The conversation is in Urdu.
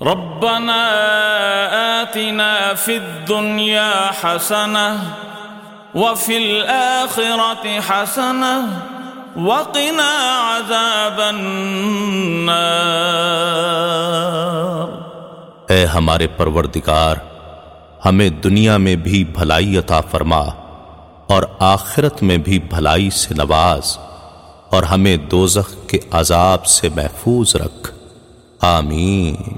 ربنا آتنا في الدنيا حسنة وفي الآخرة حسنة وقنا عذاب النار۔ اے ہمارے پروردگار، ہمیں دنیا میں بھی بھلائی عطا فرما اور آخرت میں بھی بھلائی سے نواز اور ہمیں دوزخ کے عذاب سے محفوظ رکھ۔ آمین۔